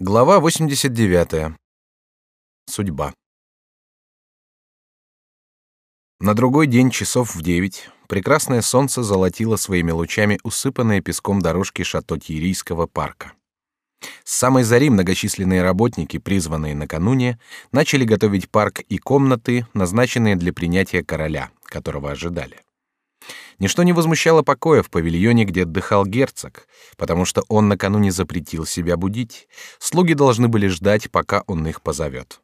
Глава 89. Судьба. На другой день часов в девять прекрасное солнце золотило своими лучами усыпанные песком дорожки шато-Тьерийского парка. С самой зари многочисленные работники, призванные накануне, начали готовить парк и комнаты, назначенные для принятия короля, которого ожидали. Ничто не возмущало покоя в павильоне, где отдыхал герцог, потому что он накануне запретил себя будить. Слуги должны были ждать, пока он их позовет.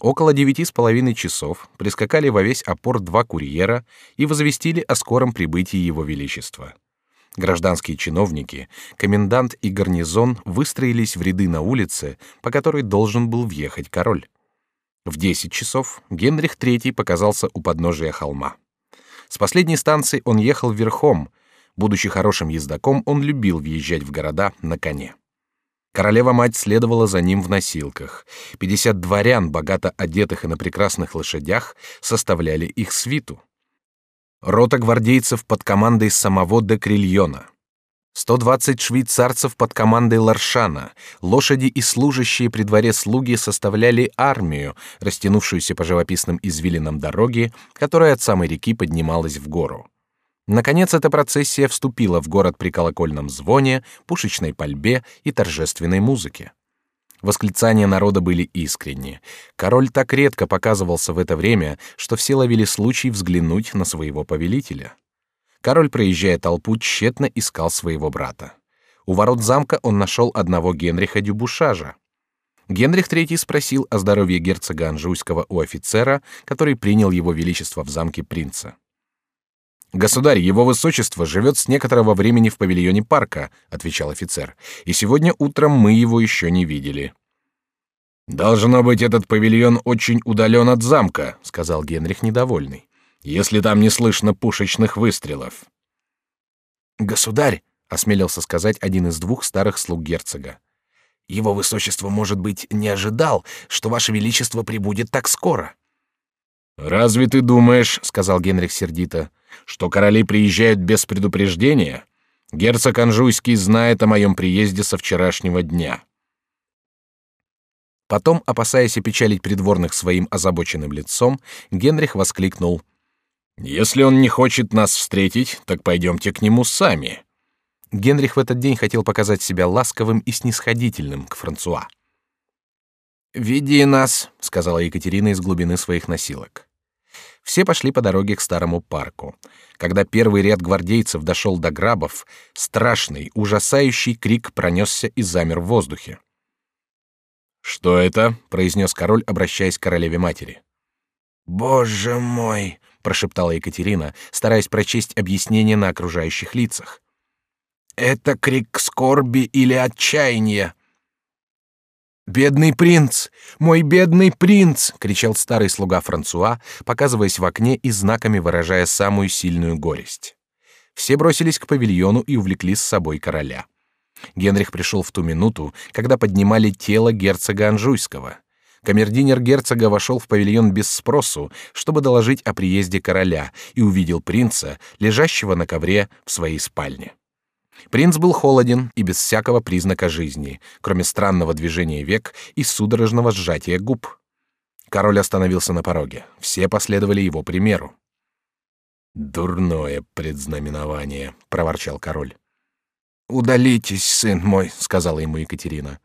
Около девяти с половиной часов прискакали во весь опор два курьера и возвестили о скором прибытии его величества. Гражданские чиновники, комендант и гарнизон выстроились в ряды на улице, по которой должен был въехать король. В десять часов Генрих III показался у подножия холма. С последней станции он ехал верхом. Будучи хорошим ездаком, он любил въезжать в города на коне. Королева-мать следовала за ним в носилках. Пятьдесят дворян, богато одетых и на прекрасных лошадях, составляли их свиту. Рота гвардейцев под командой самого де Крильона. 120 швейцарцев под командой Ларшана, лошади и служащие при дворе слуги составляли армию, растянувшуюся по живописным извилинам дороги, которая от самой реки поднималась в гору. Наконец эта процессия вступила в город при колокольном звоне, пушечной пальбе и торжественной музыке. Восклицания народа были искренни. Король так редко показывался в это время, что все ловили случай взглянуть на своего повелителя. Король, проезжая толпу, тщетно искал своего брата. У ворот замка он нашел одного Генриха Дюбушажа. Генрих III спросил о здоровье герцога Анжуйского у офицера, который принял его величество в замке принца. Государь, его высочество живет с некоторого времени в павильоне парка, отвечал офицер, и сегодня утром мы его еще не видели. Должно быть, этот павильон очень удален от замка, сказал Генрих недовольный если там не слышно пушечных выстрелов. Государь, осмелился сказать один из двух старых слуг герцога. Его высочество, может быть, не ожидал, что ваше величество прибудет так скоро. Разве ты думаешь, сказал Генрих сердито, что короли приезжают без предупреждения? Герцог Анжуйский знает о моем приезде со вчерашнего дня. Потом, опасаясь опечалить придворных своим озабоченным лицом, Генрих воскликнул: если он не хочет нас встретить, так пойдемте к нему сами. Генрих в этот день хотел показать себя ласковым и снисходительным к Франсуа. «Веди нас», — сказала Екатерина из глубины своих носилок. Все пошли по дороге к старому парку. Когда первый ряд гвардейцев дошел до грабов, страшный, ужасающий крик пронесся и замер в воздухе. «Что это?» — произнес король, обращаясь к королеве матери. «Боже мой!» Прошептала Екатерина, стараясь прочесть объяснение на окружающих лицах. Это крик скорби или отчаяния. Бедный принц, мой бедный принц! кричал старый слуга Франсуа, показываясь в окне и знаками выражая самую сильную горесть. Все бросились к павильону и увлекли с собой короля. Генрих пришел в ту минуту, когда поднимали тело герцога Анжуйского. Камердинер герцога вошел в павильон без спросу, чтобы доложить о приезде короля, и увидел принца, лежащего на ковре в своей спальне. Принц был холоден и без всякого признака жизни, кроме странного движения век и судорожного сжатия губ. Король остановился на пороге. Все последовали его примеру. Дурное предзнаменование, проворчал король. Удалитесь, сын мой, сказала ему Екатерина.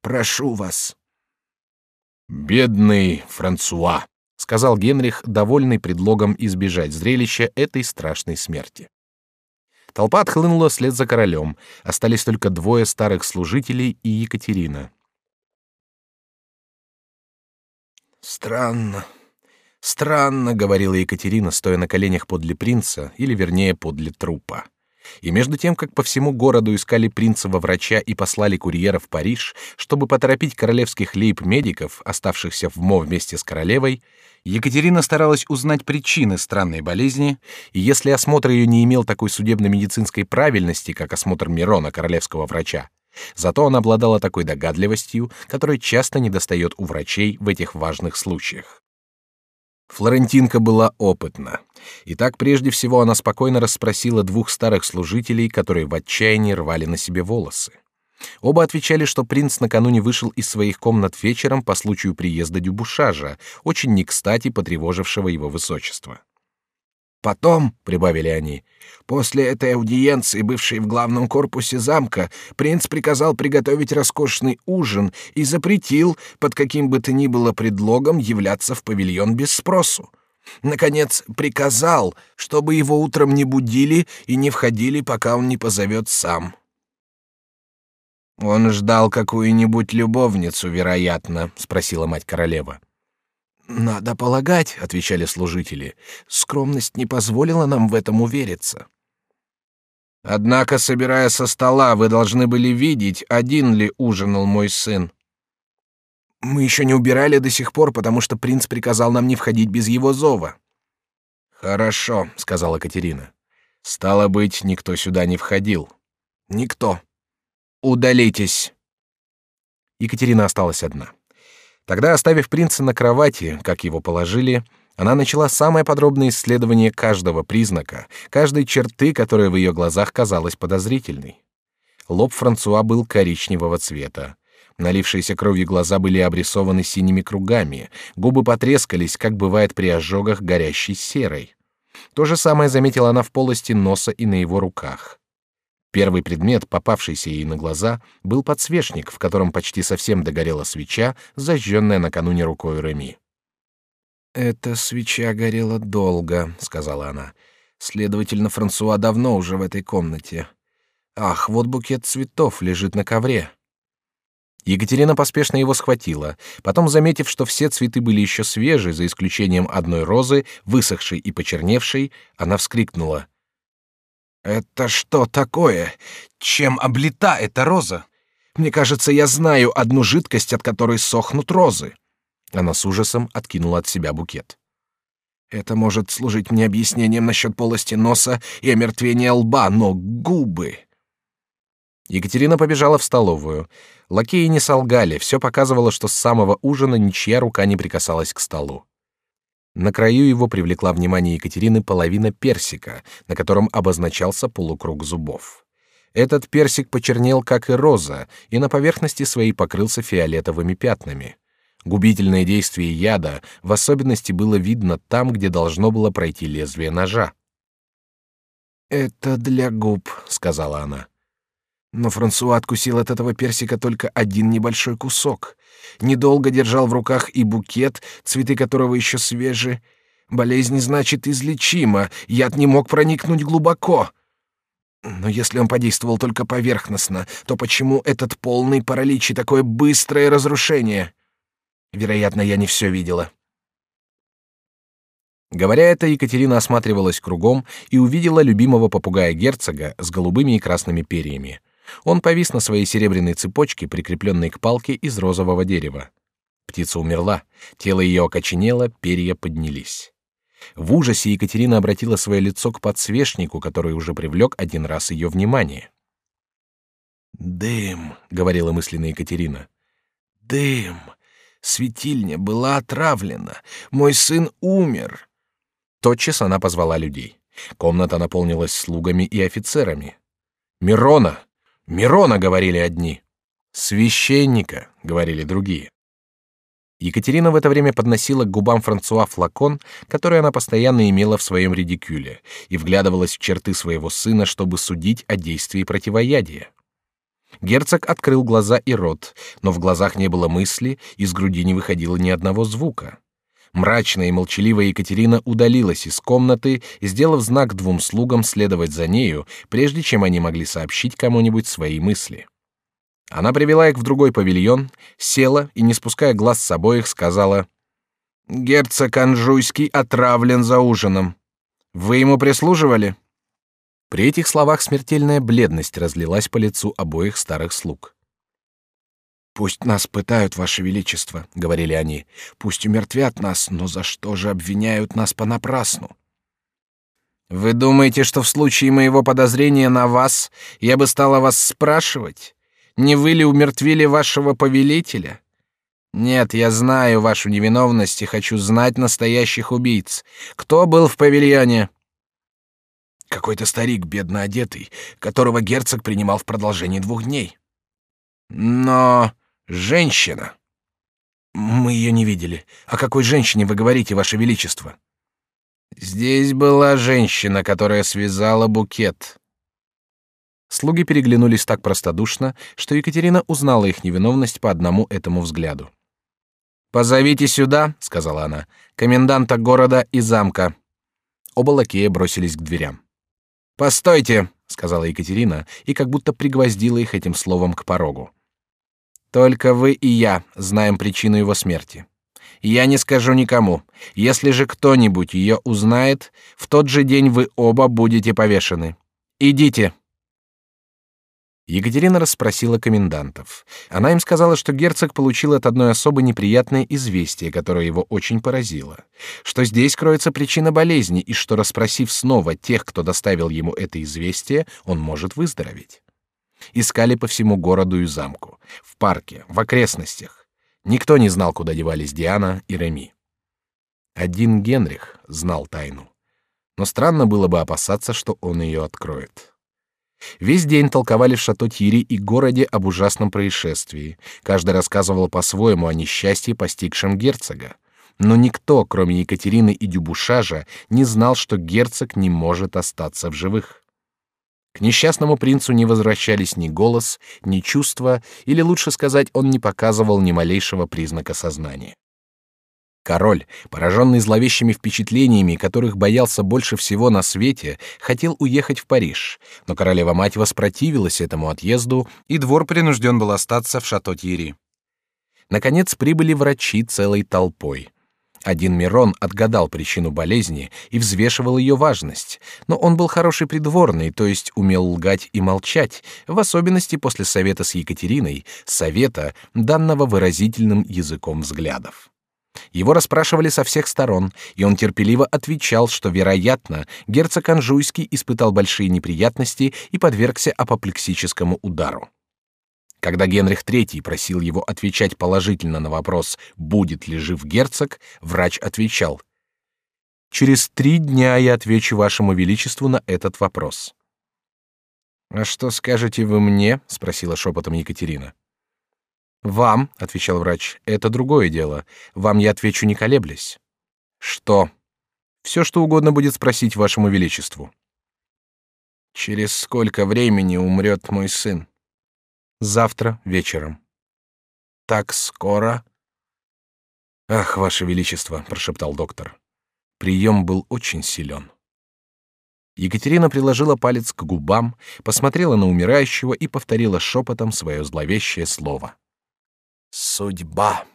Прошу вас. Бедный Франсуа, сказал Генрих, довольный предлогом избежать зрелища этой страшной смерти. Толпа отхлынула вслед за королем. Остались только двое старых служителей и Екатерина. Странно, странно, говорила Екатерина, стоя на коленях подле принца, или вернее подле трупа. И между тем, как по всему городу искали принцева врача и послали курьера в Париж, чтобы поторопить королевских лейб-медиков, оставшихся в МО вместе с королевой, Екатерина старалась узнать причины странной болезни, и если осмотр ее не имел такой судебно-медицинской правильности, как осмотр Мирона, королевского врача, зато он обладала такой догадливостью, которой часто недостает у врачей в этих важных случаях. Флорентинка была опытна. И так прежде всего она спокойно расспросила двух старых служителей, которые в отчаянии рвали на себе волосы. Оба отвечали, что принц накануне вышел из своих комнат вечером по случаю приезда Дюбушажа, очень не кстати потревожившего его высочество. Потом, прибавили они, после этой аудиенции, бывшей в главном корпусе замка, принц приказал приготовить роскошный ужин и запретил под каким бы то ни было предлогом являться в павильон без спросу. Наконец, приказал, чтобы его утром не будили и не входили, пока он не позовет сам. Он ждал какую-нибудь любовницу, вероятно, спросила мать королева. Надо полагать, отвечали служители. Скромность не позволила нам в этом увериться. Однако, собирая со стола, вы должны были видеть, один ли ужинал мой сын. Мы еще не убирали до сих пор, потому что принц приказал нам не входить без его зова. Хорошо, сказала Катерина. Стало быть, никто сюда не входил. Никто. Удалитесь. Екатерина осталась одна. Тогда, оставив принца на кровати, как его положили, она начала самое подробное исследование каждого признака, каждой черты, которая в ее глазах казалась подозрительной. Лоб Франсуа был коричневого цвета. Налившиеся кровью глаза были обрисованы синими кругами, губы потрескались, как бывает при ожогах горящей серой. То же самое заметила она в полости носа и на его руках. Первый предмет, попавшийся ей на глаза, был подсвечник, в котором почти совсем догорела свеча, зажженная накануне рукой Реми. «Эта свеча горела долго», — сказала она. «Следовательно, Франсуа давно уже в этой комнате. Ах, вот букет цветов лежит на ковре». Екатерина поспешно его схватила. Потом, заметив, что все цветы были еще свежие, за исключением одной розы, высохшей и почерневшей, она вскрикнула. Это что такое? Чем облита эта роза? Мне кажется, я знаю одну жидкость, от которой сохнут розы. Она с ужасом откинула от себя букет. Это может служить мне объяснением насчет полости носа и омертвения лба, но губы. Екатерина побежала в столовую. Лакеи не солгали, все показывало, что с самого ужина ничья рука не прикасалась к столу. На краю его привлекла внимание Екатерины половина персика, на котором обозначался полукруг зубов. Этот персик почернел, как и роза, и на поверхности своей покрылся фиолетовыми пятнами. Губительное действие яда в особенности было видно там, где должно было пройти лезвие ножа. «Это для губ», — сказала она. Но Франсуа откусил от этого персика только один небольшой кусок. Недолго держал в руках и букет, цветы которого еще свежи. Болезнь, значит, излечима, яд не мог проникнуть глубоко. Но если он подействовал только поверхностно, то почему этот полный паралич и такое быстрое разрушение? Вероятно, я не все видела. Говоря это, Екатерина осматривалась кругом и увидела любимого попугая герцога с голубыми и красными перьями — он повис на своей серебряной цепочке, прикрепленной к палке из розового дерева. Птица умерла, тело ее окоченело, перья поднялись. В ужасе Екатерина обратила свое лицо к подсвечнику, который уже привлек один раз ее внимание. «Дым», — говорила мысленно Екатерина. «Дым. Светильня была отравлена. Мой сын умер». Тотчас она позвала людей. Комната наполнилась слугами и офицерами. «Мирона! Мирона, говорили одни. Священника, говорили другие. Екатерина в это время подносила к губам Франсуа флакон, который она постоянно имела в своем редикюле, и вглядывалась в черты своего сына, чтобы судить о действии противоядия. Герцог открыл глаза и рот, но в глазах не было мысли, из груди не выходило ни одного звука. Мрачная и молчаливая Екатерина удалилась из комнаты, сделав знак двум слугам следовать за нею, прежде чем они могли сообщить кому-нибудь свои мысли. Она привела их в другой павильон, села и, не спуская глаз с обоих, сказала: "Герцог Анжуйский отравлен за ужином. Вы ему прислуживали?" При этих словах смертельная бледность разлилась по лицу обоих старых слуг. Пусть нас пытают, ваше величество, говорили они. Пусть умертвят нас, но за что же обвиняют нас понапрасну? Вы думаете, что в случае моего подозрения на вас я бы стала вас спрашивать, не вы ли умертвили вашего повелителя? Нет, я знаю вашу невиновность и хочу знать настоящих убийц. Кто был в павильоне? Какой-то старик, бедно одетый, которого герцог принимал в продолжении двух дней. Но женщина. Мы ее не видели. О какой женщине вы говорите, ваше величество? Здесь была женщина, которая связала букет. Слуги переглянулись так простодушно, что Екатерина узнала их невиновность по одному этому взгляду. Позовите сюда, сказала она, коменданта города и замка. Оба лакея бросились к дверям. Постойте, сказала Екатерина и как будто пригвоздила их этим словом к порогу. Только вы и я знаем причину его смерти. Я не скажу никому. Если же кто-нибудь ее узнает, в тот же день вы оба будете повешены. Идите. Екатерина расспросила комендантов. Она им сказала, что герцог получил от одной особы неприятное известие, которое его очень поразило, что здесь кроется причина болезни и что расспросив снова тех, кто доставил ему это известие, он может выздороветь. Искали по всему городу и замку, в парке, в окрестностях. Никто не знал, куда девались Диана и Реми. Один Генрих знал тайну, но странно было бы опасаться, что он ее откроет. Весь день толковали в шато Тири и городе об ужасном происшествии. Каждый рассказывал по-своему о несчастье, постигшем герцога. Но никто, кроме Екатерины и Дюбушажа, не знал, что герцог не может остаться в живых. К несчастному принцу не возвращались ни голос, ни чувства, или лучше сказать, он не показывал ни малейшего признака сознания. Король, пораженный зловещими впечатлениями, которых боялся больше всего на свете, хотел уехать в Париж, но королева-мать воспротивилась этому отъезду, и двор принужден был остаться в Шато-Тьерри. Наконец прибыли врачи целой толпой. Один Мирон отгадал причину болезни и взвешивал ее важность, но он был хороший придворный, то есть умел лгать и молчать, в особенности после совета с Екатериной, совета, данного выразительным языком взглядов. Его расспрашивали со всех сторон, и он терпеливо отвечал, что, вероятно, герцог Анжуйский испытал большие неприятности и подвергся апоплексическому удару. Когда Генрих III просил его отвечать положительно на вопрос, будет ли жив герцог, врач отвечал: через три дня я отвечу вашему величеству на этот вопрос. А что скажете вы мне? – спросила шепотом Екатерина. Вам, отвечал врач, это другое дело. Вам я отвечу не колеблясь. Что? Все, что угодно будет спросить вашему величеству. Через сколько времени умрет мой сын? Завтра вечером. Так скоро? Ах, ваше величество, прошептал доктор. Прием был очень силен. Екатерина приложила палец к губам, посмотрела на умирающего и повторила шепотом свое зловещее слово. Судьба.